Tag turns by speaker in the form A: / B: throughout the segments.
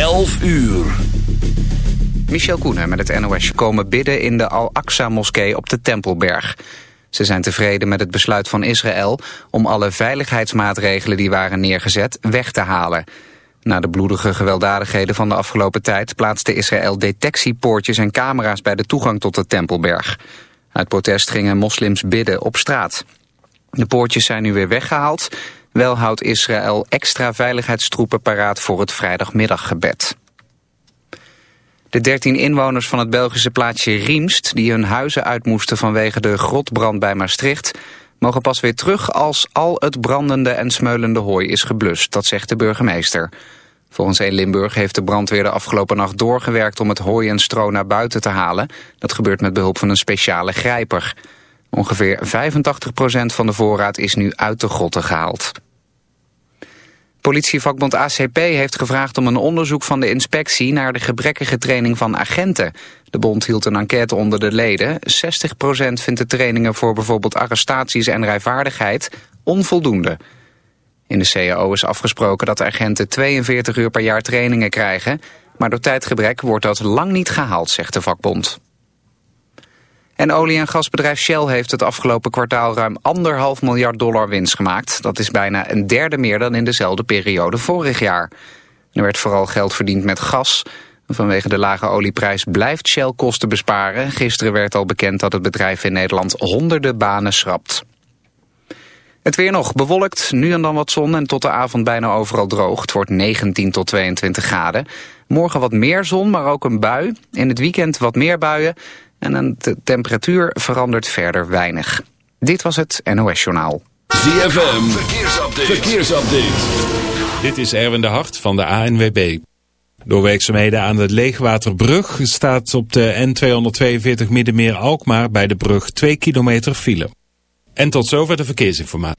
A: 11 uur.
B: Michel Koenen met het NOS komen bidden in de Al-Aqsa-moskee op de Tempelberg. Ze zijn tevreden met het besluit van Israël om alle veiligheidsmaatregelen die waren neergezet weg te halen. Na de bloedige gewelddadigheden van de afgelopen tijd plaatste Israël detectiepoortjes en camera's bij de toegang tot de Tempelberg. Uit protest gingen moslims bidden op straat. De poortjes zijn nu weer weggehaald. Wel houdt Israël extra veiligheidstroepen paraat voor het vrijdagmiddaggebed. De dertien inwoners van het Belgische plaatsje Riemst... die hun huizen uit moesten vanwege de grotbrand bij Maastricht... mogen pas weer terug als al het brandende en smeulende hooi is geblust. Dat zegt de burgemeester. Volgens 1 Limburg heeft de brandweer de afgelopen nacht doorgewerkt... om het hooi en stro naar buiten te halen. Dat gebeurt met behulp van een speciale grijper. Ongeveer 85% van de voorraad is nu uit de grotten gehaald. Politievakbond ACP heeft gevraagd om een onderzoek van de inspectie naar de gebrekkige training van agenten. De bond hield een enquête onder de leden. 60% vindt de trainingen voor bijvoorbeeld arrestaties en rijvaardigheid onvoldoende. In de CAO is afgesproken dat agenten 42 uur per jaar trainingen krijgen, maar door tijdgebrek wordt dat lang niet gehaald, zegt de vakbond. En olie- en gasbedrijf Shell heeft het afgelopen kwartaal ruim anderhalf miljard dollar winst gemaakt. Dat is bijna een derde meer dan in dezelfde periode vorig jaar. Er werd vooral geld verdiend met gas. Vanwege de lage olieprijs blijft Shell kosten besparen. Gisteren werd al bekend dat het bedrijf in Nederland honderden banen schrapt. Het weer nog bewolkt, nu en dan wat zon en tot de avond bijna overal droog. Het wordt 19 tot 22 graden. Morgen wat meer zon, maar ook een bui. In het weekend wat meer buien en de temperatuur verandert verder weinig. Dit was het NOS Journaal.
A: ZFM, verkeersupdate. verkeersupdate.
C: Dit is Erwin de Hart van de ANWB. Door werkzaamheden aan de Leegwaterbrug staat op de N242 Middenmeer Alkmaar bij de brug 2 kilometer file. En tot zover de verkeersinformatie.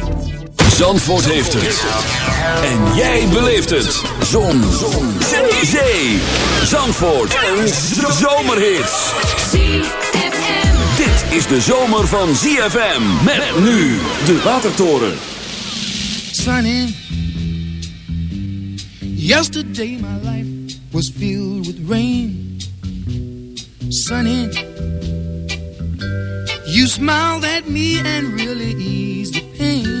A: Zandvoort heeft het. En jij beleeft het. Zon. Zon. Zee. Zandvoort. Een zomerhit. Dit is de zomer van ZFM. Met nu de Watertoren.
D: Sunny. Yesterday my life was filled with rain. Sunny. You smiled at me and really eased the pain.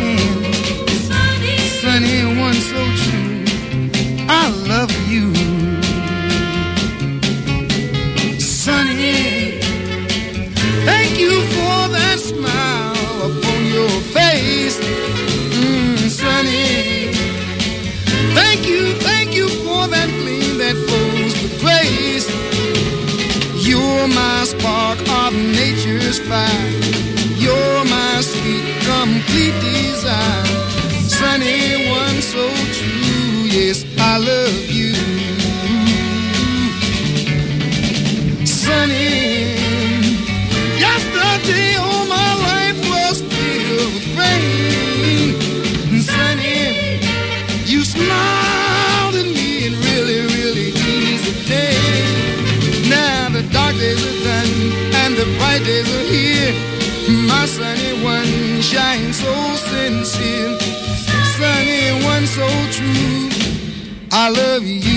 D: I love you.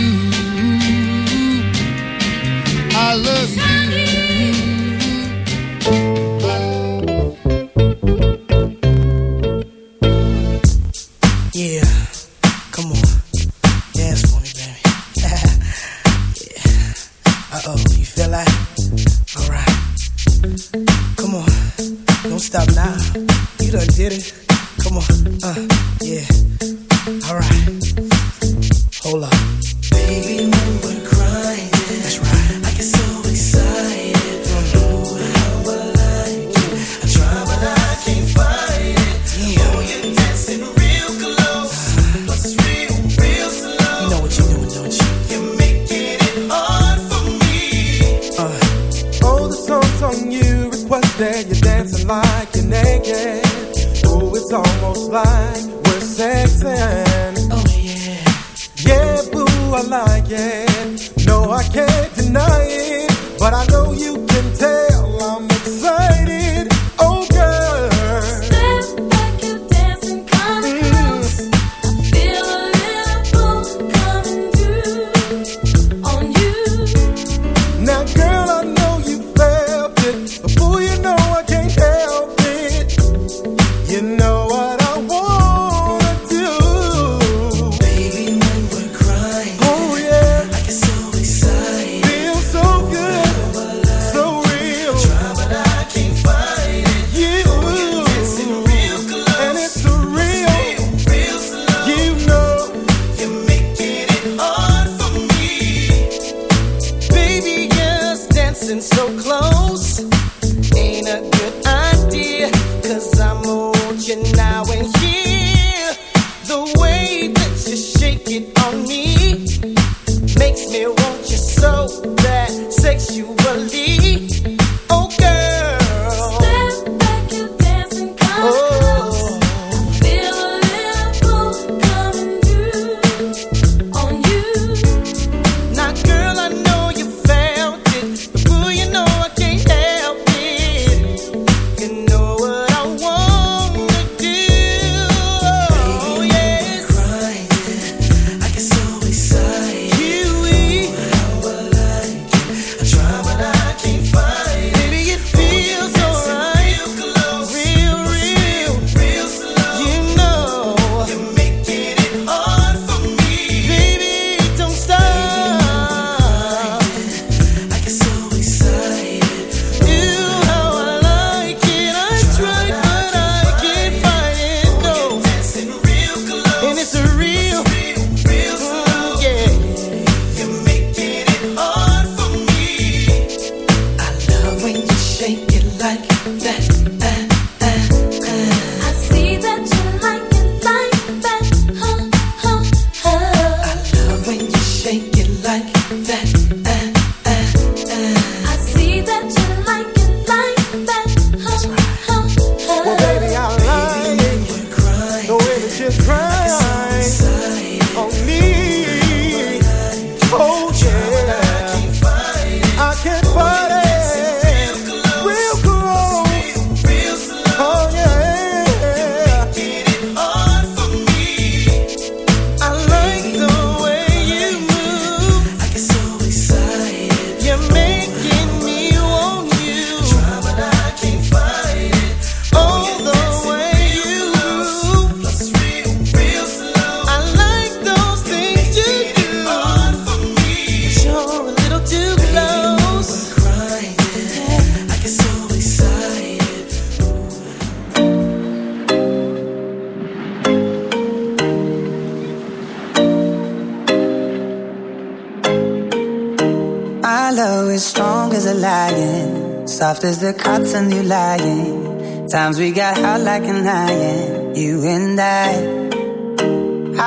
E: Like
F: an iron, you and I.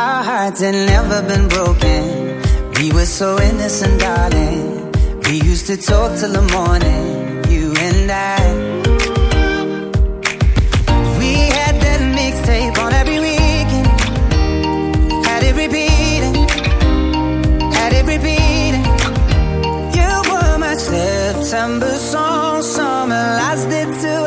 F: Our hearts had never been broken. We were so innocent, darling. We used to talk till the morning, you and I. We had that mixtape on every weekend. Had it repeating, had it repeating. You were my September song, summer lasted too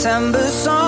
F: September song,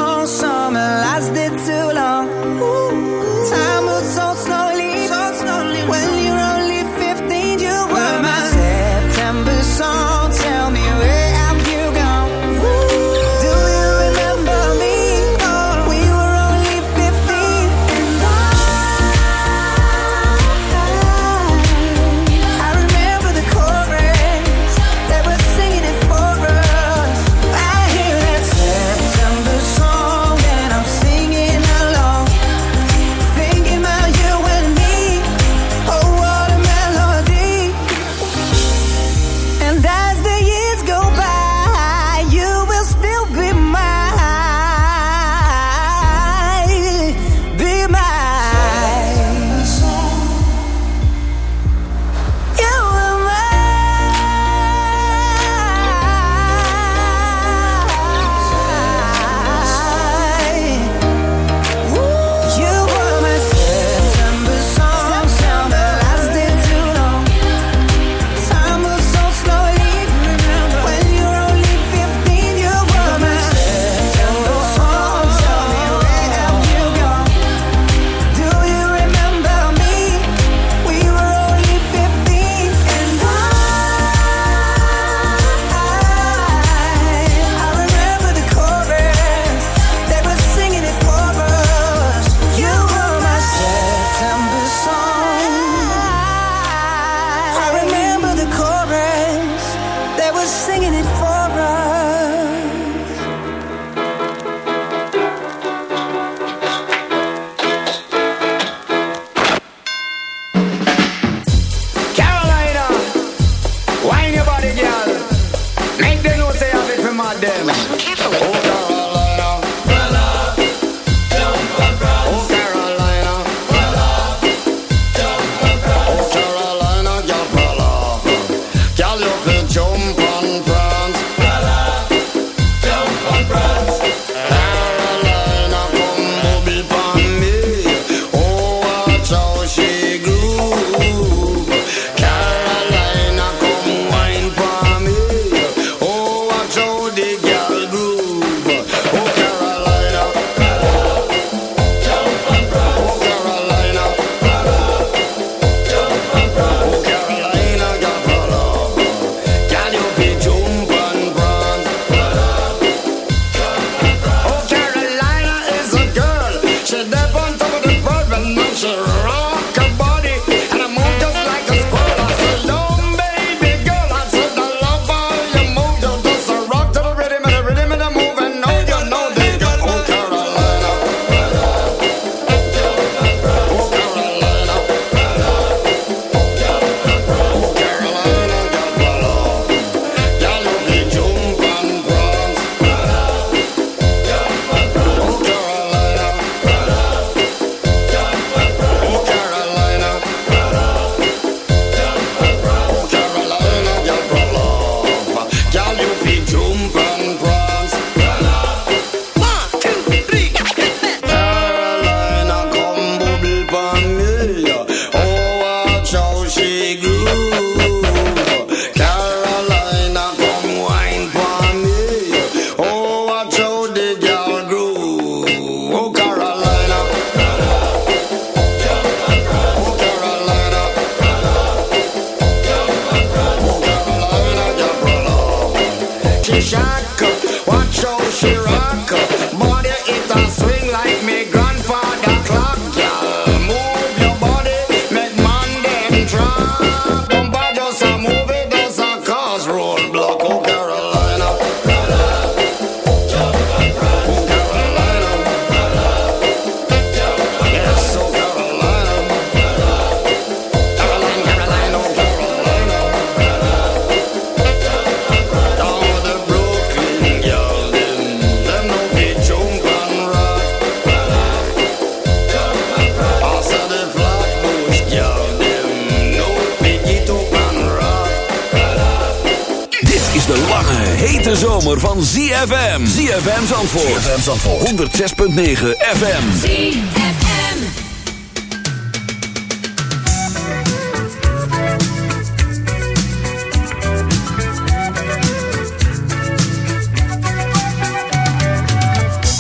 A: hete zomer van ZFM. ZFM Zandvoort. ZFM Zandvoort. 106.9 FM. ZFM.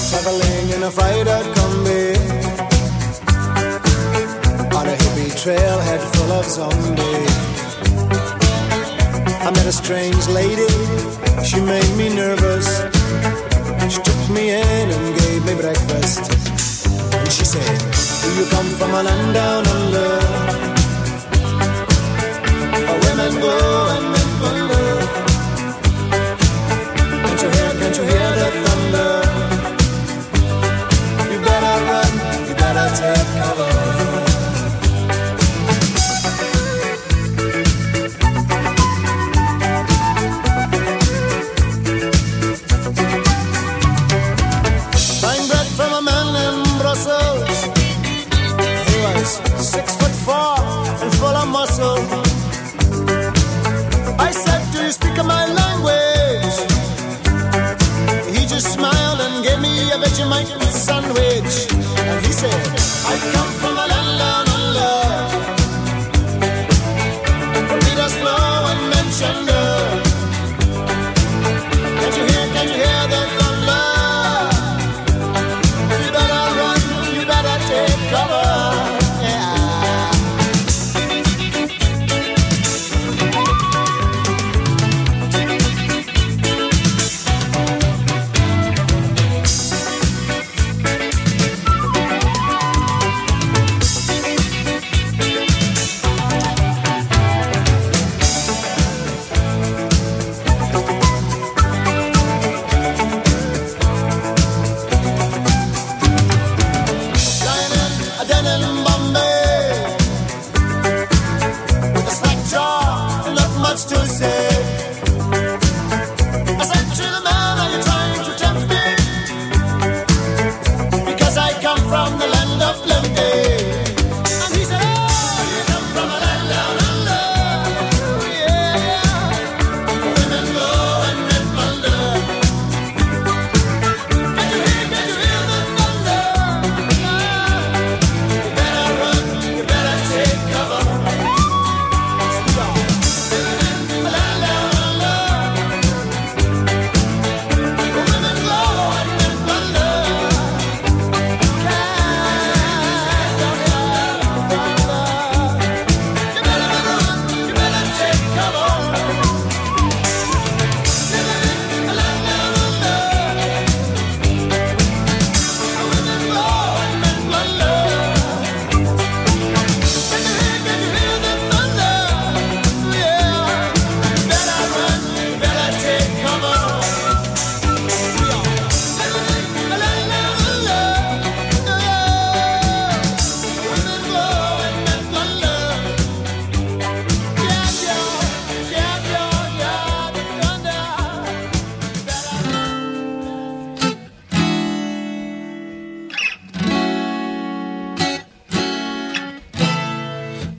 G: Traveling in a Friday combi. On a hippie trailhead full of zombies. I met a strange lady she made me nervous.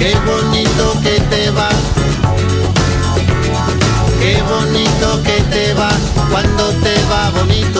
H: Qué bonito que te va. Qué bonito que te va cuando te va bonito.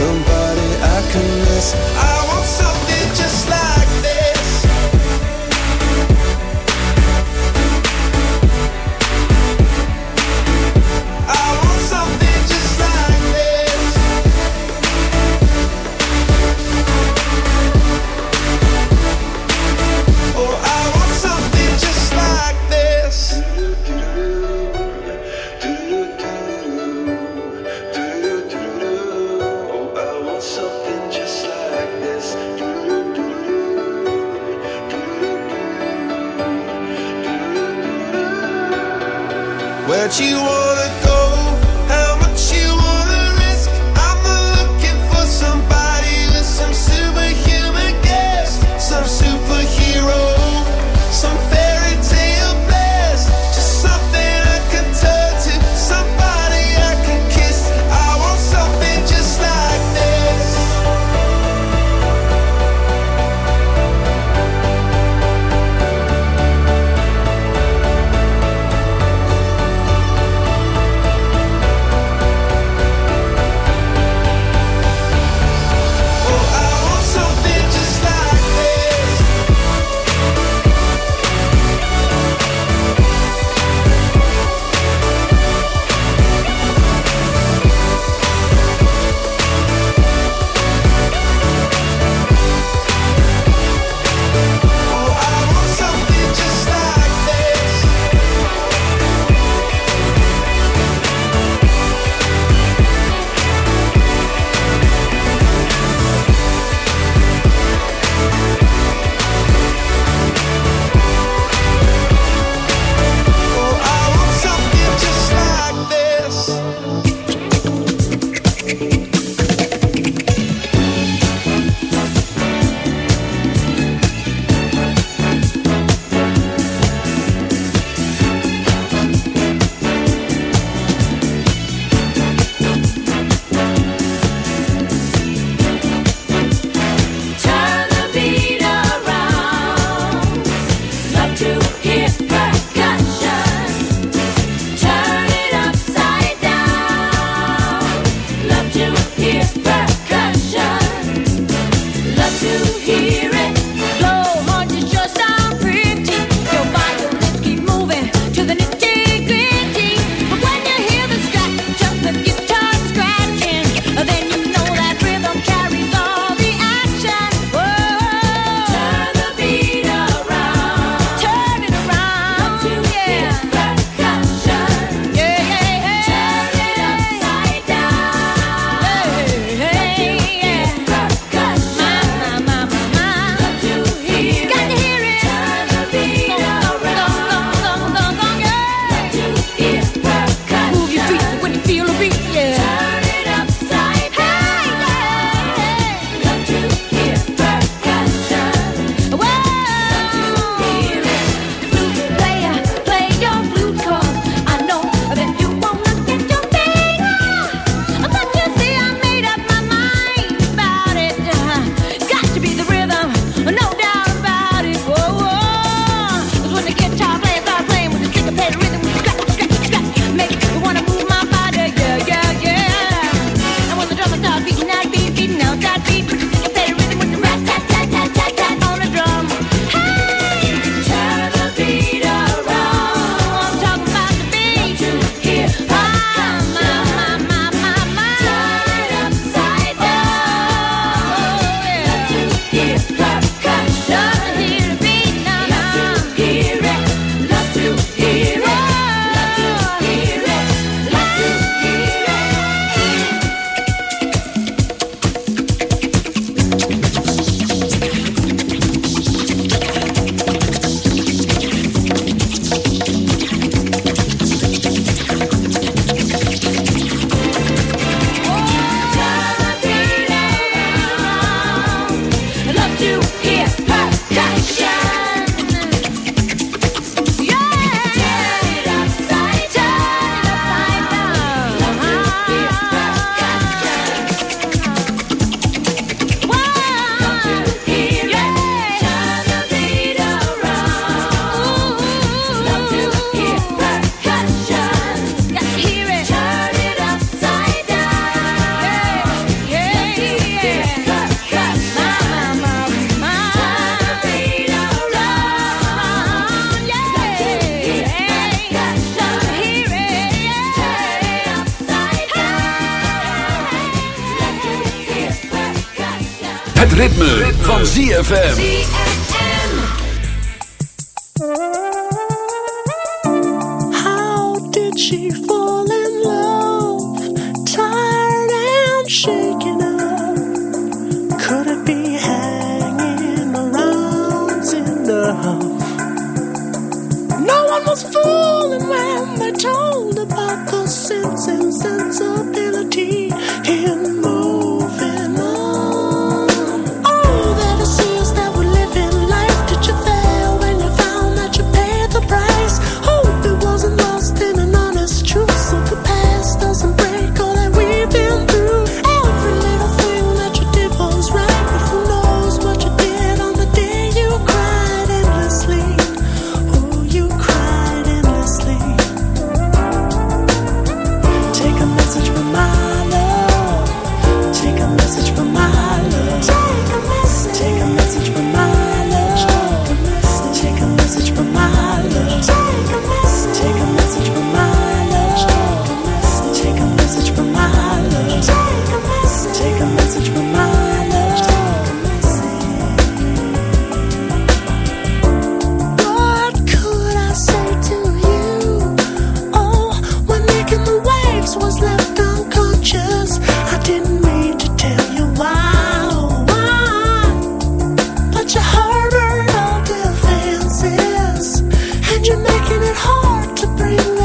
I: somebody I can miss. I want something just like
A: Ritme, van ZFM.
J: Hard to bring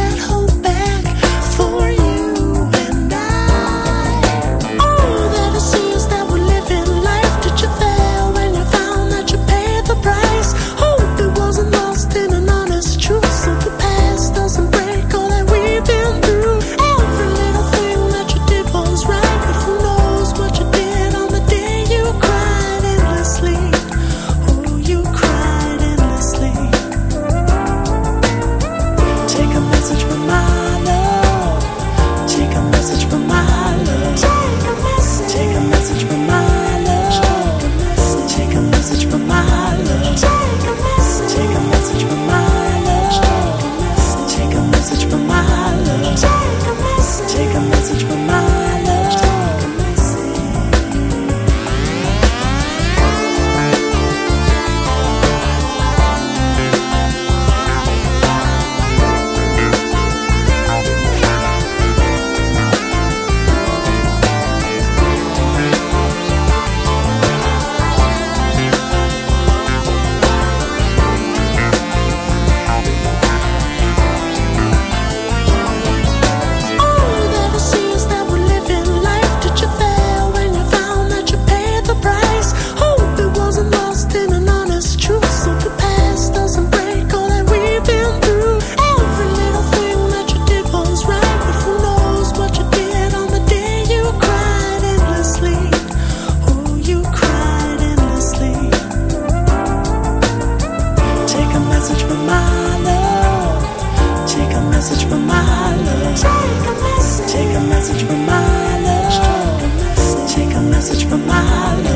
J: extra mile.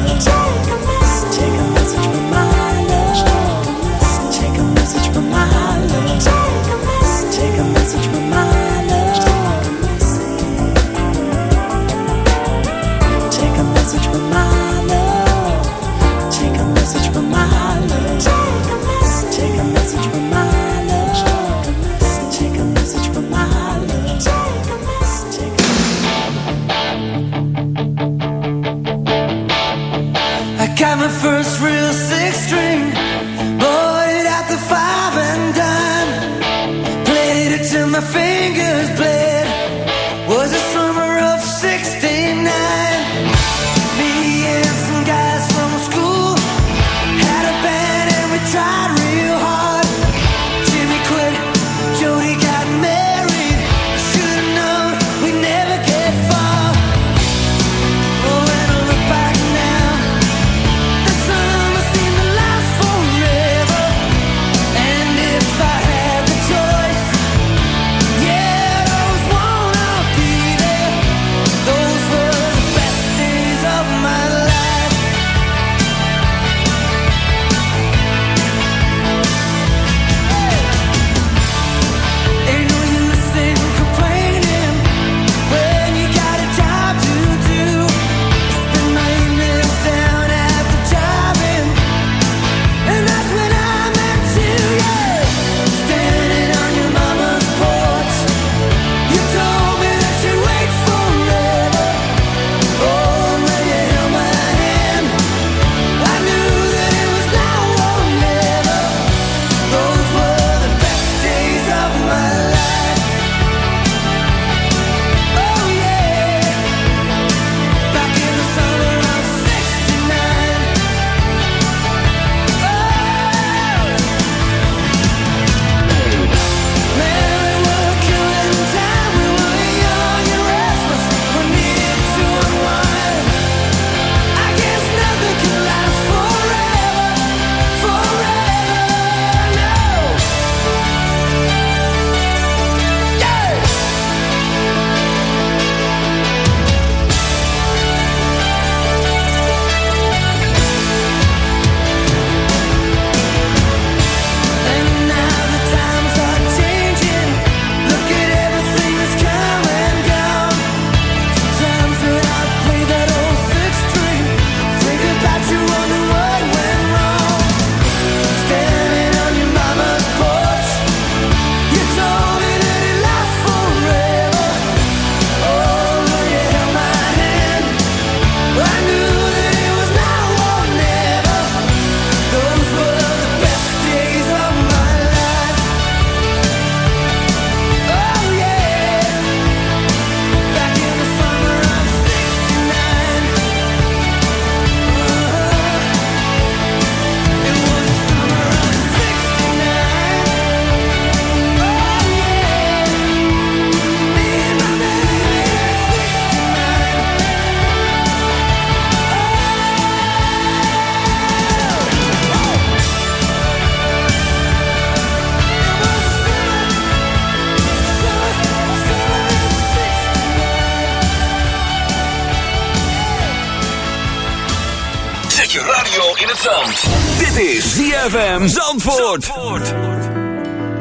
J: Je radio in
A: het zand. Dit is ZFM Zandvoort. Zandvoort.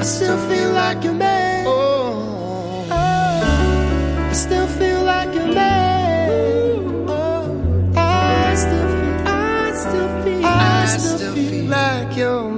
K: I still feel like a man. Oh. I still feel like a man. Oh. I still feel, I still feel, I still feel, I still feel like your man.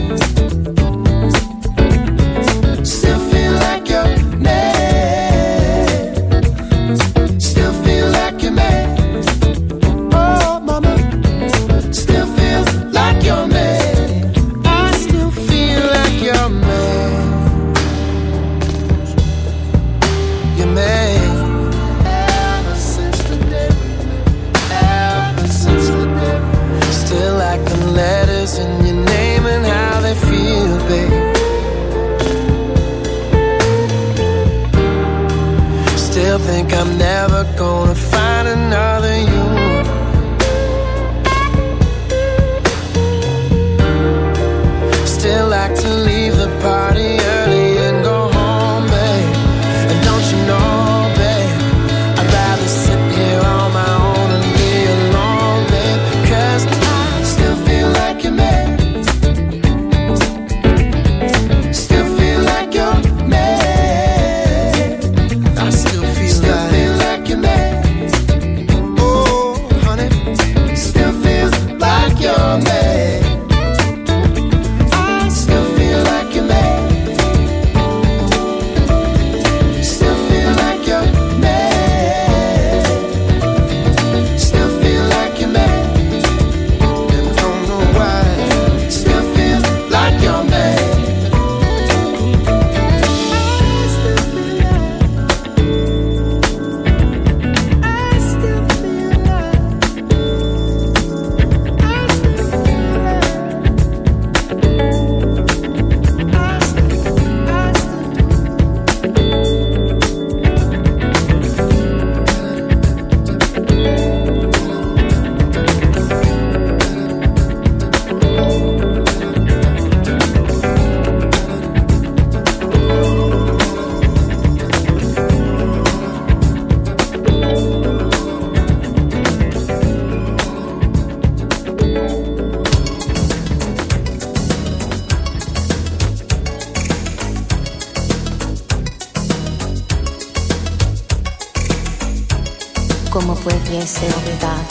L: ti e sei.